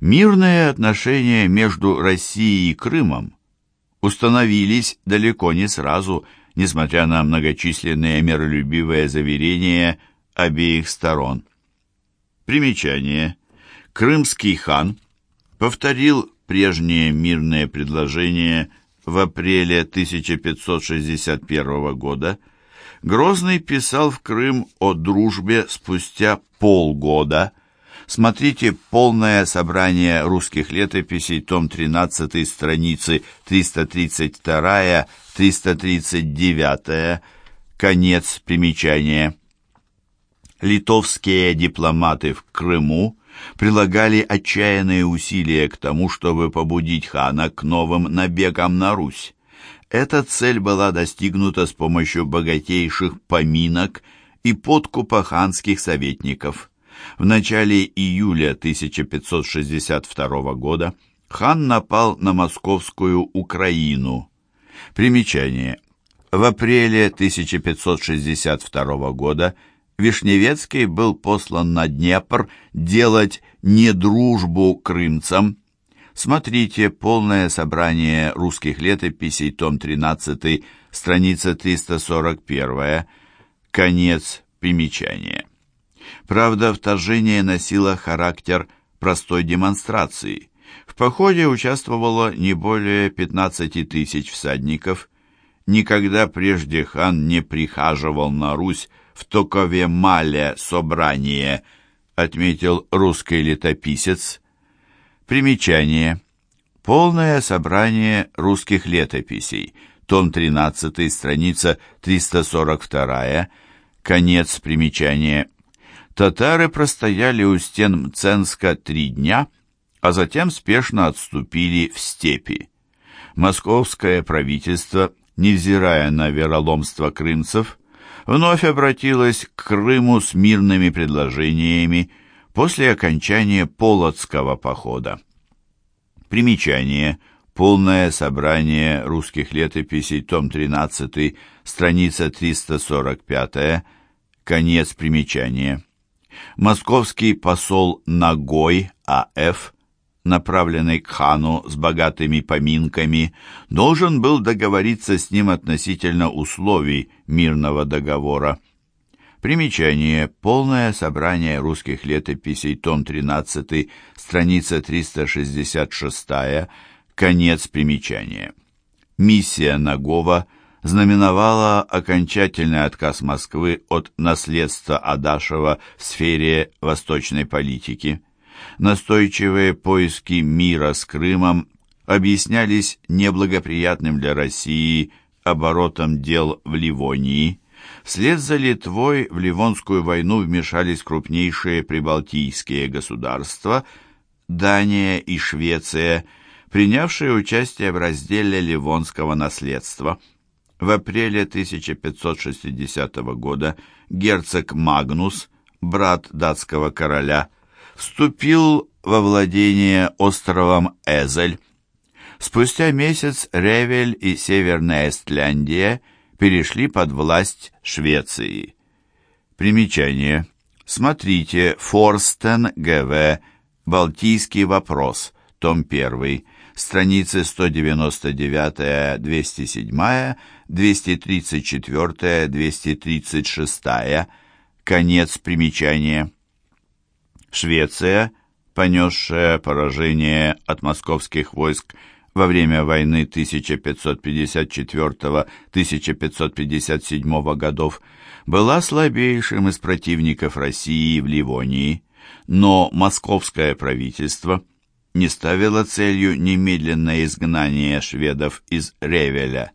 Мирные отношения между Россией и Крымом установились далеко не сразу, несмотря на многочисленные миролюбивые заверения обеих сторон. Примечание. Крымский хан повторил прежнее мирное предложение в апреле 1561 года. Грозный писал в Крым о дружбе спустя полгода. Смотрите полное собрание русских летописей, том 13, страницы 332-339, конец примечания. Литовские дипломаты в Крыму прилагали отчаянные усилия к тому, чтобы побудить хана к новым набегам на Русь. Эта цель была достигнута с помощью богатейших поминок и подкупа ханских советников. В начале июля 1562 года хан напал на московскую Украину. Примечание. В апреле 1562 года Вишневецкий был послан на Днепр делать недружбу крымцам. Смотрите полное собрание русских летописей, том 13, страница 341, конец примечания. Правда, вторжение носило характер простой демонстрации. В походе участвовало не более 15 тысяч всадников. Никогда прежде хан не прихаживал на Русь в Токове-Мале собрание, отметил русский летописец. Примечание. Полное собрание русских летописей. Том 13, страница 342, конец примечания. Татары простояли у стен Мценска три дня, а затем спешно отступили в степи. Московское правительство, невзирая на вероломство крымцев, вновь обратилась к Крыму с мирными предложениями после окончания Полоцкого похода. Примечание. Полное собрание русских летописей, том 13, страница 345, конец примечания. Московский посол Нагой А.Ф направленный к хану с богатыми поминками, должен был договориться с ним относительно условий мирного договора. Примечание. Полное собрание русских летописей, том 13, страница 366, конец примечания. Миссия Нагова знаменовала окончательный отказ Москвы от наследства Адашева в сфере восточной политики. Настойчивые поиски мира с Крымом объяснялись неблагоприятным для России оборотом дел в Ливонии. Вслед за Литвой в Ливонскую войну вмешались крупнейшие прибалтийские государства Дания и Швеция, принявшие участие в разделе Ливонского наследства. В апреле 1560 года герцог Магнус, брат датского короля, вступил во владение островом Эзель. Спустя месяц Ревель и Северная Эстляндия перешли под власть Швеции. Примечание. Смотрите Форстен ГВ «Балтийский вопрос», том 1, страницы 199-207, 234-236, конец примечания. Швеция, понесшая поражение от московских войск во время войны 1554-1557 годов, была слабейшим из противников России в Ливонии, но московское правительство не ставило целью немедленное изгнание шведов из Ревеля.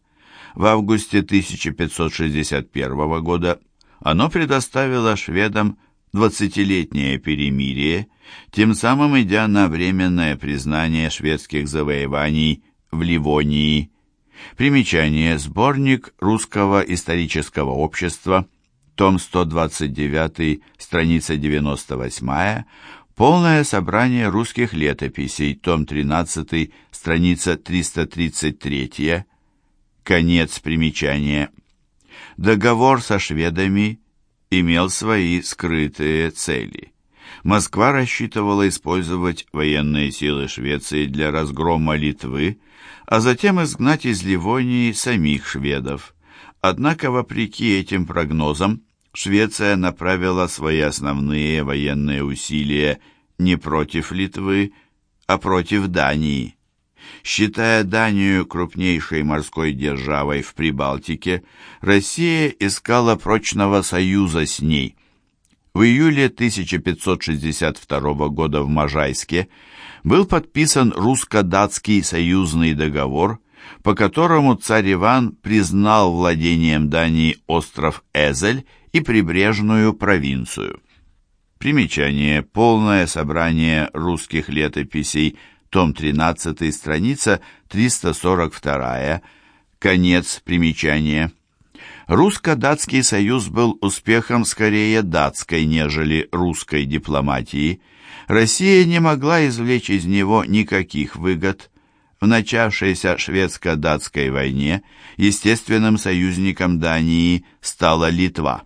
В августе 1561 года оно предоставило шведам двадцатилетнее перемирие, тем самым идя на временное признание шведских завоеваний в Ливонии. Примечание. Сборник Русского исторического общества, том 129, страница 98, полное собрание русских летописей, том 13, страница 333, конец примечания. Договор со шведами имел свои скрытые цели. Москва рассчитывала использовать военные силы Швеции для разгрома Литвы, а затем изгнать из Ливонии самих шведов. Однако, вопреки этим прогнозам, Швеция направила свои основные военные усилия не против Литвы, а против Дании. Считая Данию крупнейшей морской державой в Прибалтике, Россия искала прочного союза с ней. В июле 1562 года в Можайске был подписан русско-датский союзный договор, по которому царь Иван признал владением Дании остров Эзель и прибрежную провинцию. Примечание. Полное собрание русских летописей – том 13, страница 342, конец примечания. Русско-датский союз был успехом скорее датской, нежели русской дипломатии. Россия не могла извлечь из него никаких выгод. В начавшейся шведско-датской войне естественным союзником Дании стала Литва.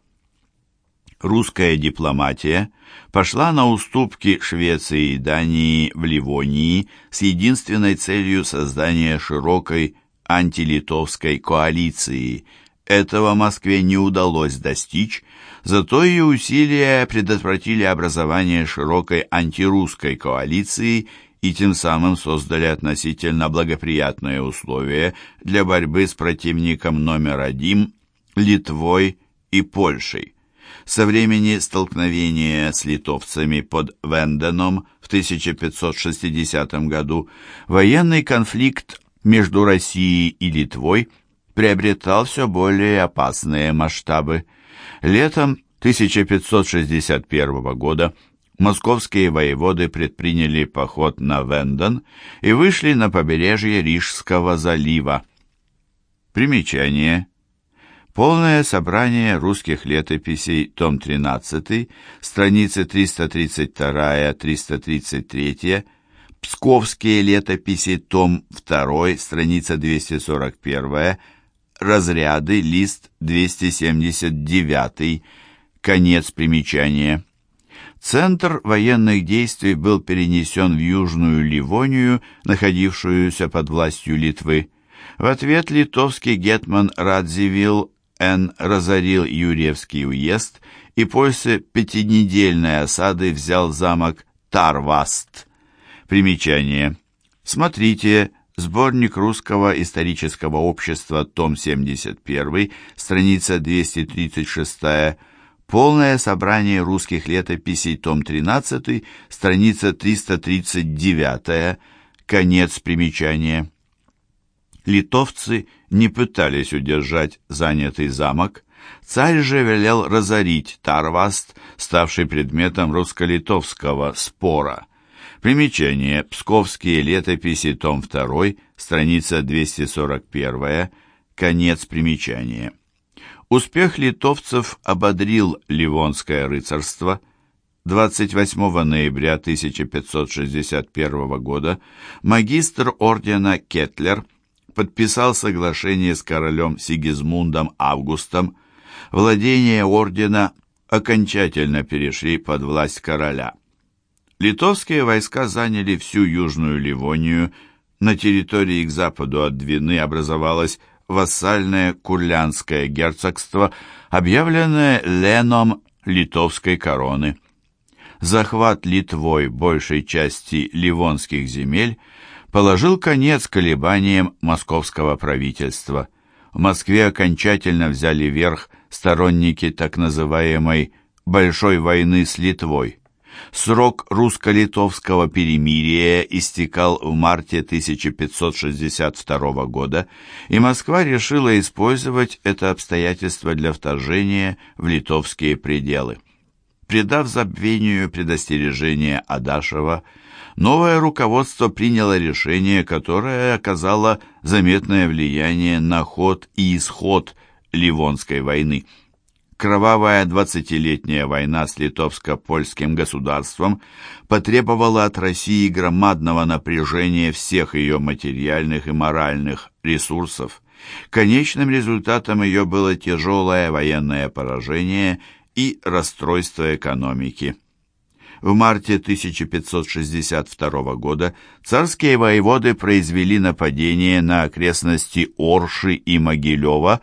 Русская дипломатия пошла на уступки Швеции и Дании в Ливонии с единственной целью создания широкой антилитовской коалиции. Этого Москве не удалось достичь, зато ее усилия предотвратили образование широкой антирусской коалиции и тем самым создали относительно благоприятные условия для борьбы с противником номер один – Литвой и Польшей со времени столкновения с литовцами под Венденом в 1560 году военный конфликт между Россией и Литвой приобретал все более опасные масштабы. Летом 1561 года московские воеводы предприняли поход на Венден и вышли на побережье Рижского залива. Примечание. Полное собрание русских летописей, том 13, страницы 332-333, Псковские летописи, том 2, страница 241, разряды, лист 279, конец примечания. Центр военных действий был перенесен в Южную Ливонию, находившуюся под властью Литвы. В ответ литовский гетман Радзивилл Н. разорил Юрьевский уезд и после пятинедельной осады взял замок Тарваст. Примечание. Смотрите Сборник русского исторического общества, том 71, страница 236, полное собрание русских летописей, том 13, страница 339, конец примечания. Литовцы не пытались удержать занятый замок, царь же велел разорить Тарваст, ставший предметом русско-литовского спора. Примечание. Псковские летописи, том 2, страница 241, конец примечания. Успех литовцев ободрил Ливонское рыцарство. 28 ноября 1561 года магистр ордена Кетлер – подписал соглашение с королем Сигизмундом Августом, владения ордена окончательно перешли под власть короля. Литовские войска заняли всю Южную Ливонию, на территории к западу от Двины образовалось вассальное Курлянское герцогство, объявленное Леном литовской короны. Захват Литвой большей части ливонских земель – положил конец колебаниям московского правительства. В Москве окончательно взяли верх сторонники так называемой «большой войны с Литвой». Срок русско-литовского перемирия истекал в марте 1562 года, и Москва решила использовать это обстоятельство для вторжения в литовские пределы. Придав забвению предостережения Адашева, новое руководство приняло решение, которое оказало заметное влияние на ход и исход Ливонской войны. Кровавая двадцатилетняя война с литовско-польским государством потребовала от России громадного напряжения всех ее материальных и моральных ресурсов. Конечным результатом ее было тяжелое военное поражение и расстройство экономики. В марте 1562 года царские воеводы произвели нападение на окрестности Орши и Могилева,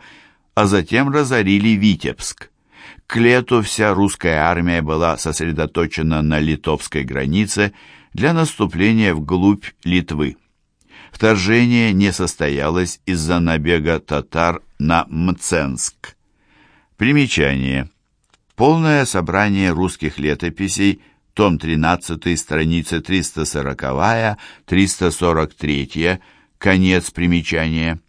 а затем разорили Витебск. К лету вся русская армия была сосредоточена на литовской границе для наступления вглубь Литвы. Вторжение не состоялось из-за набега татар на Мценск. Примечание. Полное собрание русских летописей, том 13, страница 340-343, конец примечания.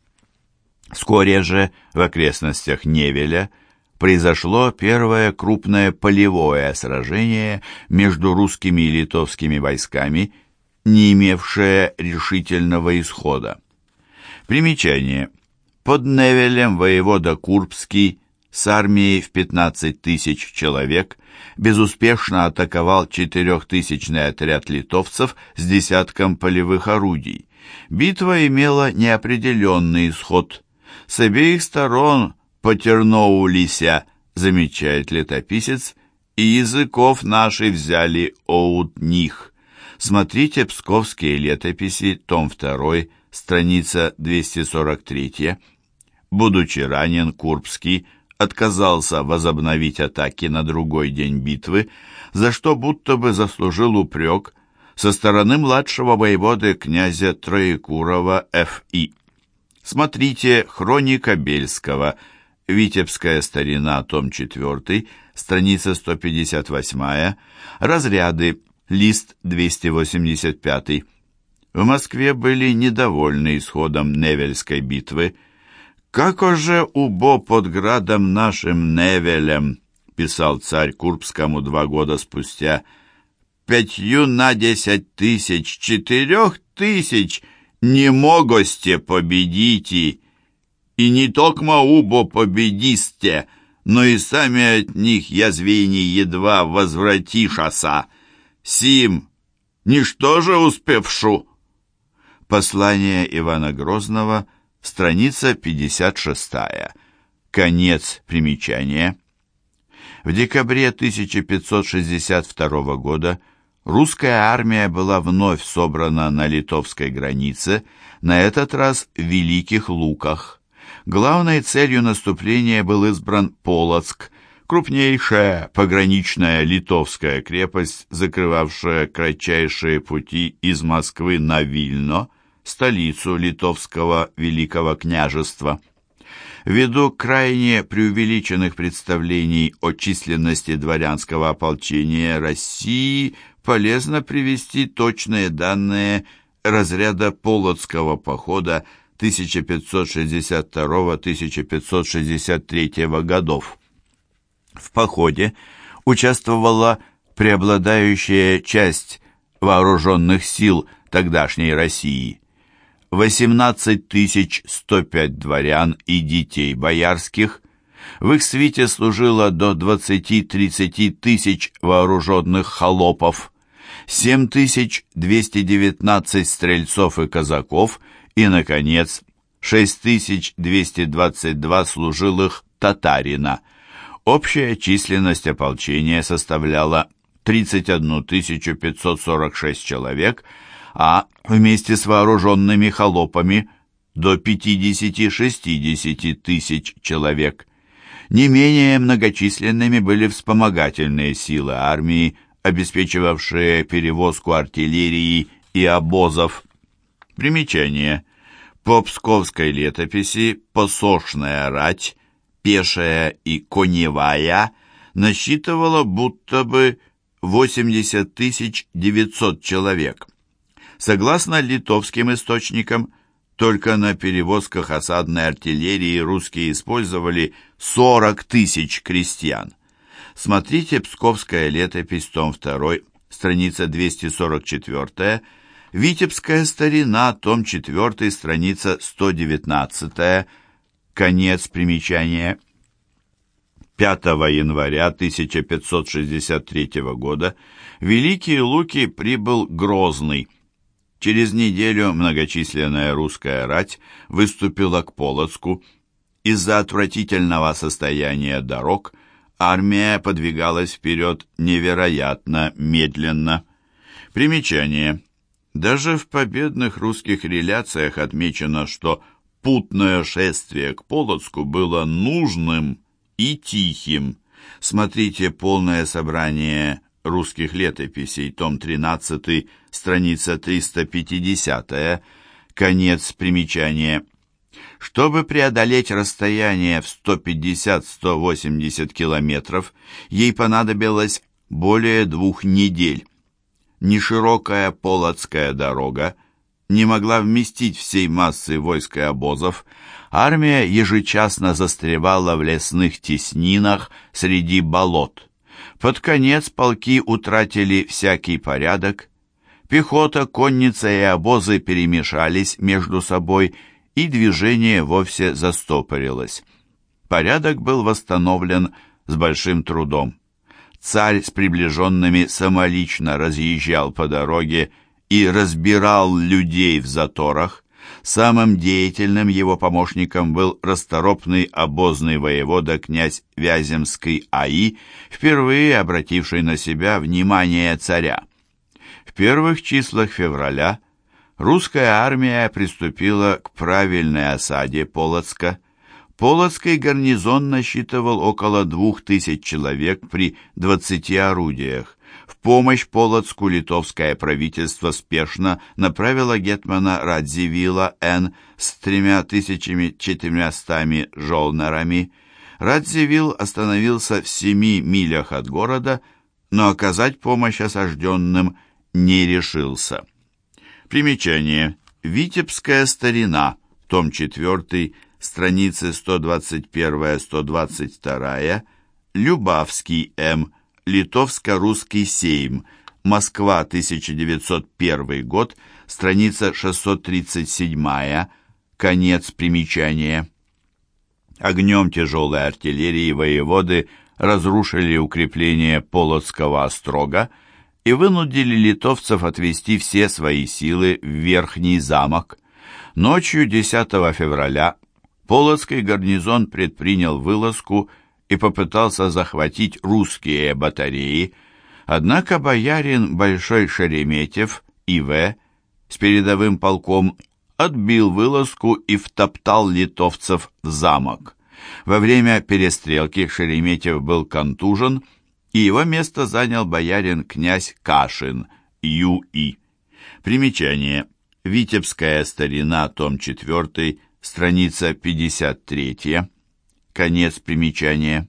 Вскоре же в окрестностях Невеля произошло первое крупное полевое сражение между русскими и литовскими войсками, не имевшее решительного исхода. Примечание. Под Невелем воевода Курбский с армией в 15 тысяч человек безуспешно атаковал четырехтысячный отряд литовцев с десятком полевых орудий. Битва имела неопределенный исход. С обеих сторон потерноулися, замечает летописец, и языков наши взяли от них. Смотрите «Псковские летописи», том 2, страница 243. Будучи ранен, Курбский отказался возобновить атаки на другой день битвы, за что будто бы заслужил упрек со стороны младшего воеводы князя Троекурова Ф.И. Смотрите «Хроника Бельского», «Витебская старина», том 4, страница 158, «Разряды», лист 285. В Москве были недовольны исходом Невельской битвы, «Како же убо под градом нашим Невелем», писал царь Курбскому два года спустя, «пятью на десять тысяч, четырех тысяч не могосте победите, и не токмо убо победисте, но и сами от них язвени едва возвратишаса. Сим, ничто же успевшу». Послание Ивана Грозного – Страница 56. Конец примечания. В декабре 1562 года русская армия была вновь собрана на литовской границе, на этот раз в Великих Луках. Главной целью наступления был избран Полоцк, крупнейшая пограничная литовская крепость, закрывавшая кратчайшие пути из Москвы на Вильно – столицу литовского Великого княжества. Ввиду крайне преувеличенных представлений о численности дворянского ополчения России полезно привести точные данные разряда Полоцкого похода 1562-1563 годов. В походе участвовала преобладающая часть вооруженных сил тогдашней России. 18 105 дворян и детей боярских. В их свите служило до 20-30 тысяч вооруженных холопов, 7219 стрельцов и казаков и, наконец, 6222 служилых татарина. Общая численность ополчения составляла 31 546 человек – а вместе с вооруженными холопами до 50-60 тысяч человек. Не менее многочисленными были вспомогательные силы армии, обеспечивавшие перевозку артиллерии и обозов. Примечание. По псковской летописи посошная рать, пешая и коневая насчитывала будто бы 80 900 человек. Согласно литовским источникам, только на перевозках осадной артиллерии русские использовали 40 тысяч крестьян. Смотрите «Псковская летопись», том 2, страница 244, «Витебская старина», том 4, страница 119, конец примечания. 5 января 1563 года Великие Луки прибыл Грозный – Через неделю многочисленная русская рать выступила к Полоцку. Из-за отвратительного состояния дорог армия подвигалась вперед невероятно медленно. Примечание. Даже в победных русских реляциях отмечено, что путное шествие к Полоцку было нужным и тихим. Смотрите полное собрание русских летописей, том 13, страница 350, конец примечания. Чтобы преодолеть расстояние в 150-180 километров, ей понадобилось более двух недель. Неширокая Полоцкая дорога не могла вместить всей массы войск и обозов, армия ежечасно застревала в лесных теснинах среди болот. Под конец полки утратили всякий порядок, пехота, конница и обозы перемешались между собой, и движение вовсе застопорилось. Порядок был восстановлен с большим трудом. Царь с приближенными самолично разъезжал по дороге и разбирал людей в заторах. Самым деятельным его помощником был расторопный обозный воевода князь Вяземский АИ, впервые обративший на себя внимание царя. В первых числах февраля русская армия приступила к правильной осаде Полоцка. Полоцкий гарнизон насчитывал около двух тысяч человек при двадцати орудиях. Помощь Полоцку литовское правительство спешно направило гетмана Радзивилла Н. с тремя тысячами четырьмястами жолнерами. Радзивилл остановился в семи милях от города, но оказать помощь осажденным не решился. Примечание. Витебская старина, том 4, страницы 121-122, Любавский М., Литовско-русский сейм, Москва, 1901 год, страница 637, конец примечания. Огнем тяжелой артиллерии воеводы разрушили укрепление Полоцкого острога, и вынудили литовцев отвести все свои силы в Верхний замок. Ночью 10 февраля Полоцкий гарнизон предпринял вылазку и попытался захватить русские батареи, однако боярин Большой Шереметьев И.В. с передовым полком отбил вылазку и втоптал литовцев в замок. Во время перестрелки Шереметьев был контужен и его место занял боярин князь Кашин, Ю.И. Примечание. Витебская старина, том 4, страница 53. Конец примечания.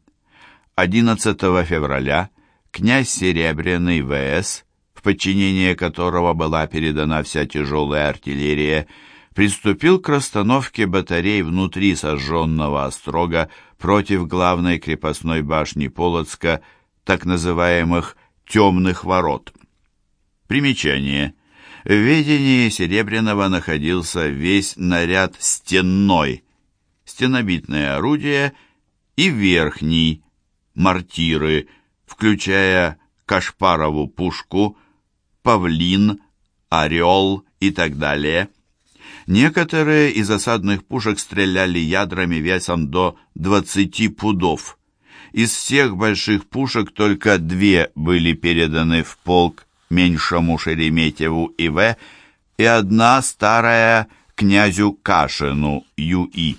11 февраля князь Серебряный В.С., в подчинение которого была передана вся тяжелая артиллерия, приступил к расстановке батарей внутри сожженного острога против главной крепостной башни Полоцка – так называемых «темных ворот». Примечание. В ведении Серебряного находился весь наряд стенной, стенобитное орудие и верхний, мортиры, включая Кашпарову пушку, павлин, орел и так далее. Некоторые из осадных пушек стреляли ядрами весом до 20 пудов. Из всех больших пушек только две были переданы в полк меньшему Шереметьеву И.В. и одна старая князю Кашину Ю.И.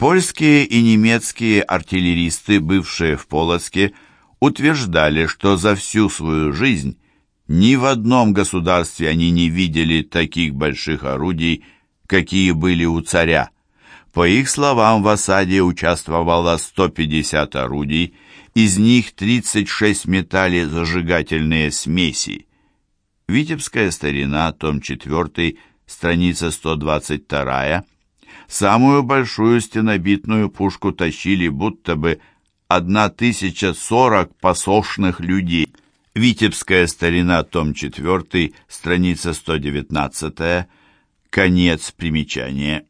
Польские и немецкие артиллеристы, бывшие в Полоцке, утверждали, что за всю свою жизнь ни в одном государстве они не видели таких больших орудий, какие были у царя. По их словам, в осаде участвовало 150 орудий, из них 36 метали зажигательные смеси. Витебская старина, том 4, страница 122. Самую большую стенобитную пушку тащили будто бы 1040 посошных людей. Витебская старина, том 4, страница 119. Конец примечания.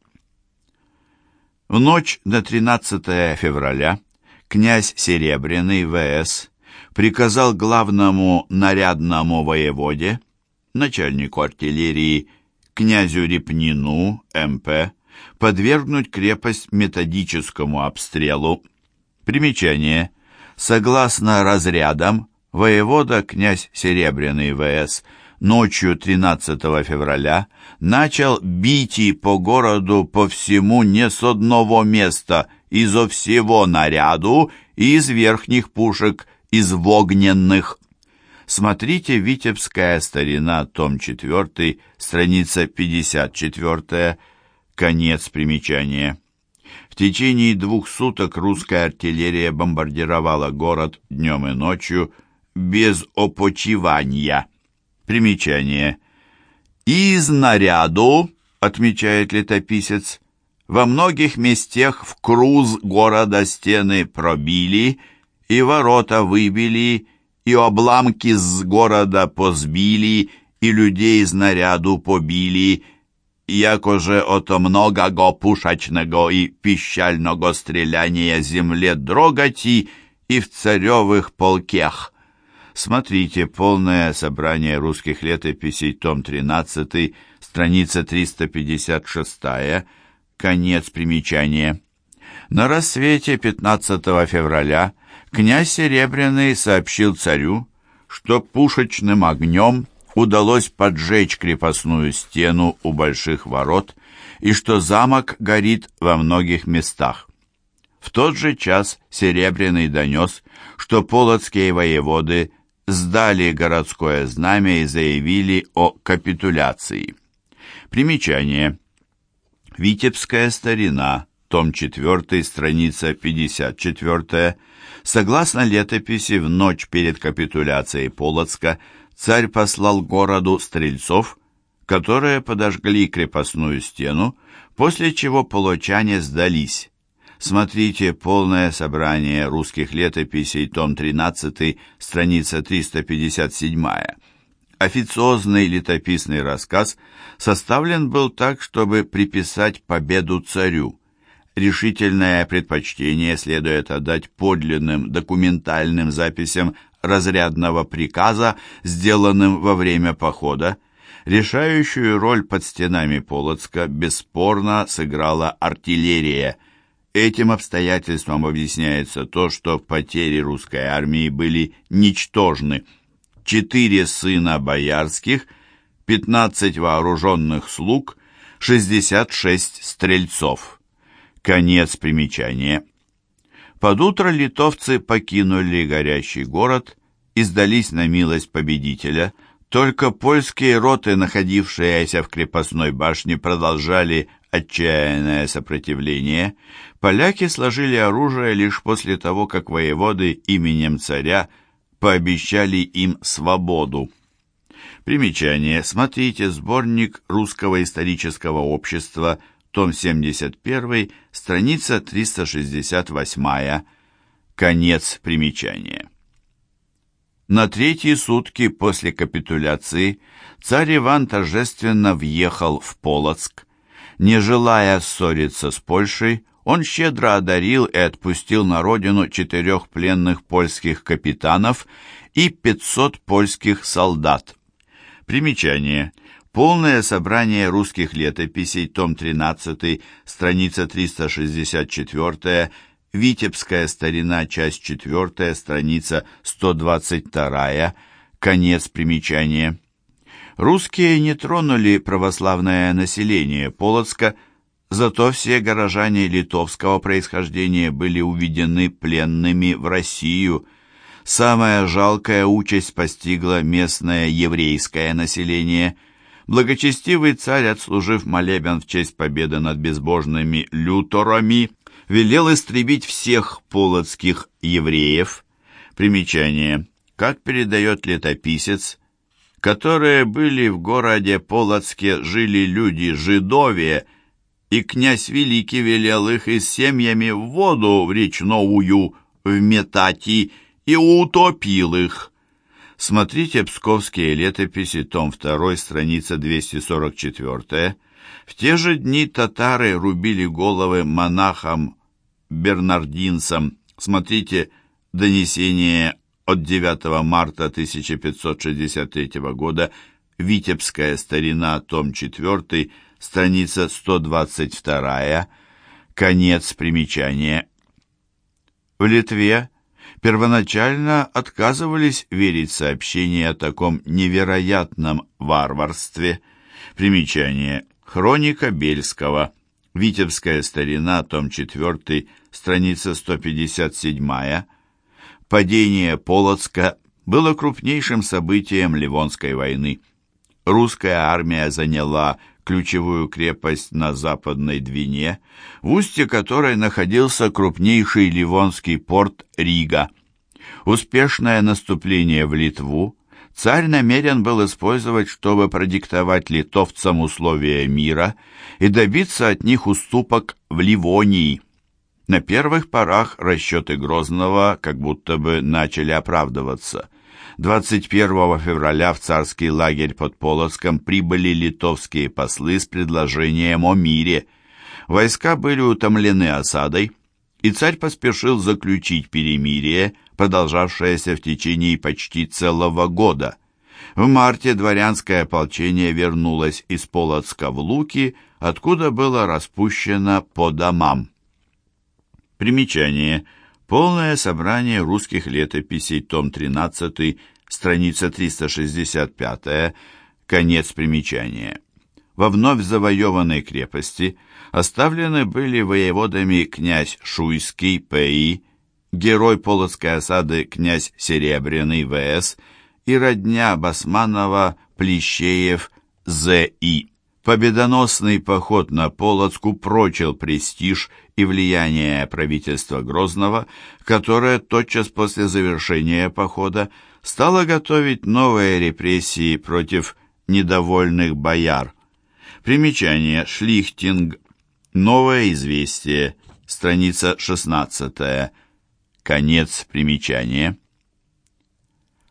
В ночь на 13 февраля князь Серебряный В.С. приказал главному нарядному воеводе, начальнику артиллерии, князю Репнину, МП, подвергнуть крепость методическому обстрелу. Примечание. Согласно разрядам, воевода князь Серебряный ВС ночью 13 февраля начал бить по городу по всему не с одного места, изо всего наряду и из верхних пушек, из вогненных. Смотрите «Витебская старина», том 4, страница 54, конец примечания. В течение двух суток русская артиллерия бомбардировала город днем и ночью без опочивания. Примечание. «Из наряду», — отмечает летописец, — «во многих местах в круз города стены пробили и ворота выбили, и обламки с города позбили, и людей из наряду побили, якоже ото многого пушачного и пищального стреляния земле дрогати и в царевых полках. Смотрите полное собрание русских летописей, том 13, страница 356, конец примечания. На рассвете 15 февраля князь Серебряный сообщил царю, что пушечным огнем удалось поджечь крепостную стену у больших ворот и что замок горит во многих местах. В тот же час Серебряный донес, что полоцкие воеводы сдали городское знамя и заявили о капитуляции. Примечание. Витебская старина, том 4, страница 54. Согласно летописи, в ночь перед капитуляцией Полоцка царь послал городу стрельцов, которые подожгли крепостную стену, после чего полочане сдались. Смотрите полное собрание русских летописей, том 13, страница 357. Официозный летописный рассказ составлен был так, чтобы приписать победу царю. Решительное предпочтение следует отдать подлинным документальным записям разрядного приказа, сделанным во время похода, решающую роль под стенами Полоцка бесспорно сыграла артиллерия. Этим обстоятельством объясняется то, что потери русской армии были ничтожны. Четыре сына боярских, пятнадцать вооруженных слуг, шестьдесят шесть стрельцов. Конец примечания. Под утро литовцы покинули горящий город и сдались на милость победителя. Только польские роты, находившиеся в крепостной башне, продолжали отчаянное сопротивление. Поляки сложили оружие лишь после того, как воеводы именем царя пообещали им свободу. Примечание. Смотрите сборник Русского исторического общества том 71, страница 368, конец примечания. На третьи сутки после капитуляции царь Иван торжественно въехал в Полоцк. Не желая ссориться с Польшей, он щедро одарил и отпустил на родину четырех пленных польских капитанов и 500 польских солдат. Примечание. Полное собрание русских летописей, том 13, страница 364, Витебская старина, часть 4, страница 122, конец примечания. Русские не тронули православное население Полоцка, зато все горожане литовского происхождения были уведены пленными в Россию. Самая жалкая участь постигла местное еврейское население – Благочестивый царь, отслужив молебен в честь победы над безбожными люторами, велел истребить всех полоцких евреев. Примечание. Как передает летописец, которые были в городе Полоцке, жили люди жидове, и князь Великий велел их и с семьями в воду в речновую вметати и утопил их. Смотрите «Псковские летописи», том 2, страница 244. В те же дни татары рубили головы монахам-бернардинцам. Смотрите «Донесение от 9 марта 1563 года», «Витебская старина», том 4, страница 122, конец примечания. В Литве первоначально отказывались верить сообщения о таком невероятном варварстве. Примечание. Хроника Бельского. Витебская старина, том 4, страница 157. Падение Полоцка было крупнейшим событием Ливонской войны. Русская армия заняла ключевую крепость на Западной Двине, в устье которой находился крупнейший ливонский порт Рига. Успешное наступление в Литву царь намерен был использовать, чтобы продиктовать литовцам условия мира и добиться от них уступок в Ливонии. На первых порах расчеты Грозного как будто бы начали оправдываться – 21 февраля в царский лагерь под Полоцком прибыли литовские послы с предложением о мире. Войска были утомлены осадой, и царь поспешил заключить перемирие, продолжавшееся в течение почти целого года. В марте дворянское ополчение вернулось из Полоцка в Луки, откуда было распущено по домам. Примечание – Полное собрание русских летописей, том 13, страница 365, конец примечания. Во вновь завоеванной крепости оставлены были воеводами князь Шуйский П.И., герой Полоцкой осады князь Серебряный В.С. и родня Басманова Плещеев З.И. Победоносный поход на Полоцку прочил престиж и влияние правительства Грозного, которое тотчас после завершения похода стало готовить новые репрессии против недовольных бояр. Примечание Шлихтинг. Новое известие. Страница 16. Конец примечания.